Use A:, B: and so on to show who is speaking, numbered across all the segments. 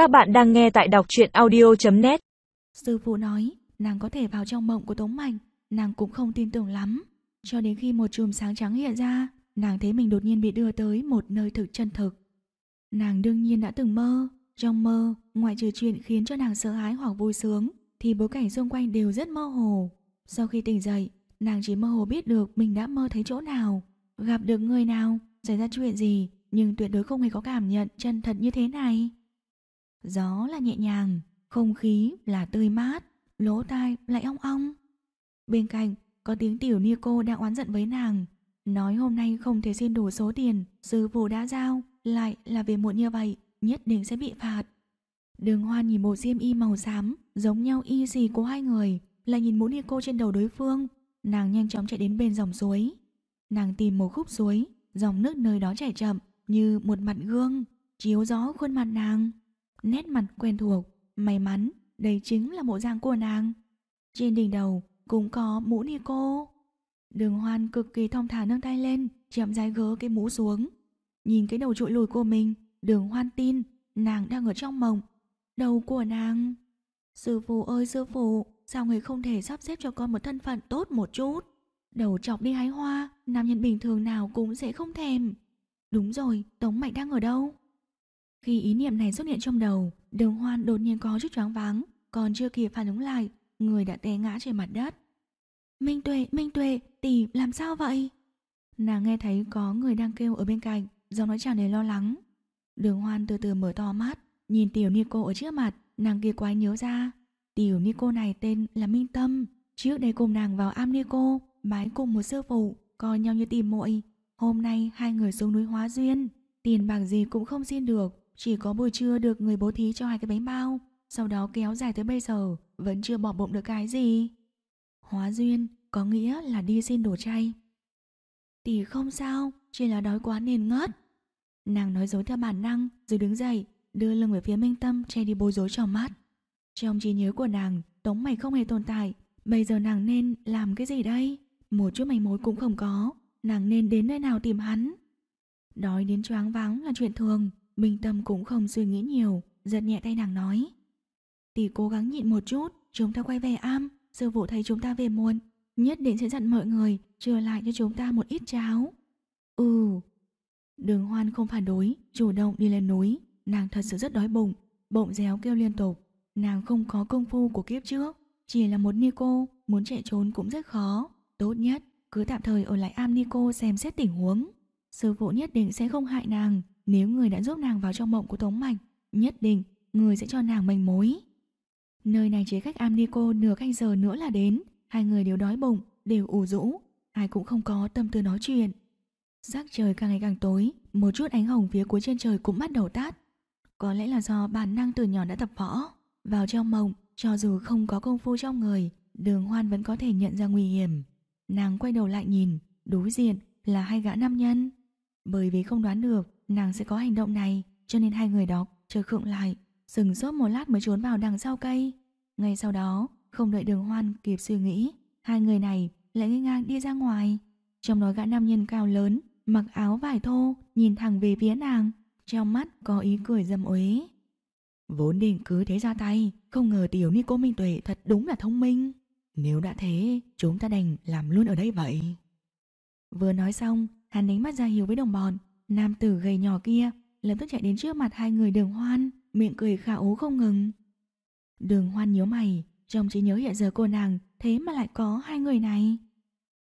A: Các bạn đang nghe tại đọc truyện audio.net
B: Sư phụ nói nàng có thể vào trong mộng của Tống Mạnh, nàng cũng không tin tưởng lắm. Cho đến khi một chùm sáng trắng hiện ra, nàng thấy mình đột nhiên bị đưa tới một nơi thực chân thực. Nàng đương nhiên đã từng mơ, trong mơ, ngoại trừ chuyện khiến cho nàng sợ hãi hoặc vui sướng, thì bối cảnh xung quanh đều rất mơ hồ. Sau khi tỉnh dậy, nàng chỉ mơ hồ biết được mình đã mơ thấy chỗ nào, gặp được người nào, xảy ra chuyện gì, nhưng tuyệt đối không hề có cảm nhận chân thật như thế này. Gió là nhẹ nhàng, không khí là tươi mát, lỗ tai lại ong ong. Bên cạnh có tiếng tiểu Nico đang oán giận với nàng, nói hôm nay không thể xin đủ số tiền sư phụ đã giao, lại là về muộn như vậy, nhất định sẽ bị phạt. Đường hoa nhìn bộ xiêm y màu xám, giống nhau y gì của hai người, lại nhìn mũ Nico trên đầu đối phương, nàng nhanh chóng chạy đến bên dòng suối. Nàng tìm một khúc suối, dòng nước nơi đó chảy chậm như một mặt gương, chiếu gió khuôn mặt nàng. Nét mặt quen thuộc, may mắn, đây chính là bộ dạng của nàng. Trên đỉnh đầu cũng có mũ Nico. Đường hoan cực kỳ thong thả nâng tay lên, chậm rãi gỡ cái mũ xuống. Nhìn cái đầu trụi lùi của mình, đường hoan tin, nàng đang ở trong mộng. Đầu của nàng. Sư phụ ơi sư phụ, sao người không thể sắp xếp cho con một thân phận tốt một chút? Đầu chọc đi hái hoa, nam nhân bình thường nào cũng sẽ không thèm. Đúng rồi, Tống Mạnh đang ở đâu? Khi ý niệm này xuất hiện trong đầu, đường hoan đột nhiên có chút choáng váng, còn chưa kịp phản ứng lại, người đã té ngã trên mặt đất. Minh Tuệ, Minh Tuệ, tỷ làm sao vậy? Nàng nghe thấy có người đang kêu ở bên cạnh, giọng nói tràn đầy lo lắng. Đường hoan từ từ mở to mắt, nhìn tiểu Nico ở trước mặt, nàng kia quái nhớ ra. Tiểu Nico này tên là Minh Tâm, trước đây cùng nàng vào am Nico, bái cùng một sư phụ, coi nhau như tìm muội. Hôm nay hai người xuống núi hóa duyên, tiền bạc gì cũng không xin được, chỉ có buổi trưa được người bố thí cho hai cái bánh bao, sau đó kéo dài tới bây giờ, vẫn chưa bỏ bụng được cái gì. Hóa duyên có nghĩa là đi xin đồ chay. Tỷ không sao, chỉ là đói quá nên ngất. Nàng nói dối theo bản năng rồi đứng dậy, đưa lưng về phía Minh Tâm che đi bối rối trong mắt. Trong trí nhớ của nàng, Tống Mày không hề tồn tại, bây giờ nàng nên làm cái gì đây? Một chút mày mối cũng không có, nàng nên đến nơi nào tìm hắn? Đói đến choáng váng là chuyện thường, Minh Tâm cũng không suy nghĩ nhiều, giật nhẹ tay nàng nói. Tỷ cố gắng nhịn một chút, chúng ta quay về am, sư phụ thấy chúng ta về muộn, nhất định sẽ dặn mọi người trở lại cho chúng ta một ít cháo. Ừ. Đường hoan không phản đối, chủ động đi lên núi, nàng thật sự rất đói bụng, bụng réo kêu liên tục. Nàng không có công phu của kiếp trước, chỉ là một Nico, muốn chạy trốn cũng rất khó. Tốt nhất, cứ tạm thời ở lại am Nico xem xét tình huống. Sư phụ nhất định sẽ không hại nàng, nếu người đã giúp nàng vào trong mộng của Tống Mạch, nhất định người sẽ cho nàng manh mối. Nơi này chế cách Amnico nửa canh giờ nữa là đến, hai người đều đói bụng, đều ủ rũ, ai cũng không có tâm tư nói chuyện. giác trời càng ngày càng tối, một chút ánh hồng phía cuối chân trời cũng bắt đầu tắt. Có lẽ là do bản năng từ nhỏ đã tập võ. Vào trong mộng, cho dù không có công phu trong người, đường hoan vẫn có thể nhận ra nguy hiểm. Nàng quay đầu lại nhìn, đối diện là hai gã nam nhân. Bởi vì không đoán được nàng sẽ có hành động này, cho nên hai người đó chờ khựng lại, sừng sốt một lát mới trốn vào đằng sau cây. Ngay sau đó, không đợi đường hoan kịp suy nghĩ, hai người này lại ngây ngang đi ra ngoài. Trong đó gã nam nhân cao lớn, mặc áo vải thô, nhìn thẳng về phía nàng, trong mắt có ý cười dâm uế. Vốn định cứ thế ra tay, không ngờ tiểu ni cô Minh Tuệ thật đúng là thông minh. Nếu đã thế, chúng ta đành làm luôn ở đây vậy. Vừa nói xong, hắn đánh mắt ra hiểu với đồng bọn, nam tử gầy nhỏ kia lập tức chạy đến trước mặt hai người đường hoan, miệng cười khả ố không ngừng. Đường hoan nhớ mày, trong trí nhớ hiện giờ cô nàng, thế mà lại có hai người này.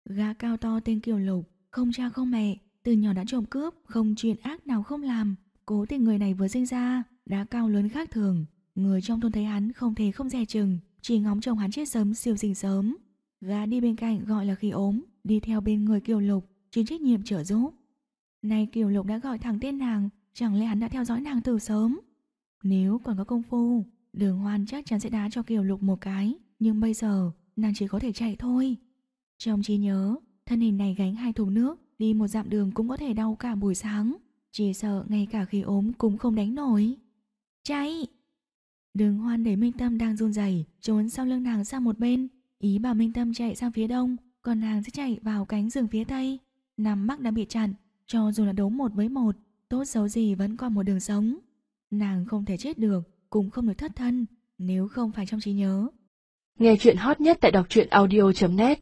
B: Gã cao to tên Kiều Lục, không cha không mẹ, từ nhỏ đã trộm cướp, không chuyện ác nào không làm. Cố tình người này vừa sinh ra, đã cao lớn khác thường. Người trong thôn thấy hắn không thể không dè chừng, chỉ ngóng chồng hắn chết sớm siêu sinh sớm. Gã đi bên cạnh gọi là khi ốm, đi theo bên người Kiều Lục, chịu trách nhiệm trợ giúp. Nay Kiều Lục đã gọi thẳng tên nàng, chẳng lẽ hắn đã theo dõi nàng từ sớm? Nếu còn có công phu, đường hoan chắc chắn sẽ đá cho Kiều Lục một cái, nhưng bây giờ nàng chỉ có thể chạy thôi. Trong trí nhớ, thân hình này gánh hai thùng nước, đi một dặm đường cũng có thể đau cả buổi sáng. Chỉ sợ ngay cả khi ốm cũng không đánh nổi. Chạy! Đường hoan để Minh Tâm đang run rẩy trốn sau lưng nàng sang một bên. Ý bảo Minh Tâm chạy sang phía đông, còn nàng sẽ chạy vào cánh rừng phía tây. Nằm mắc đã bị chặn, cho dù là đấu một với một, tốt xấu gì vẫn còn một đường sống. Nàng không thể chết được, cũng không được thất thân, nếu không phải trong trí nhớ.
C: Nghe chuyện hot nhất tại đọc truyện audio.net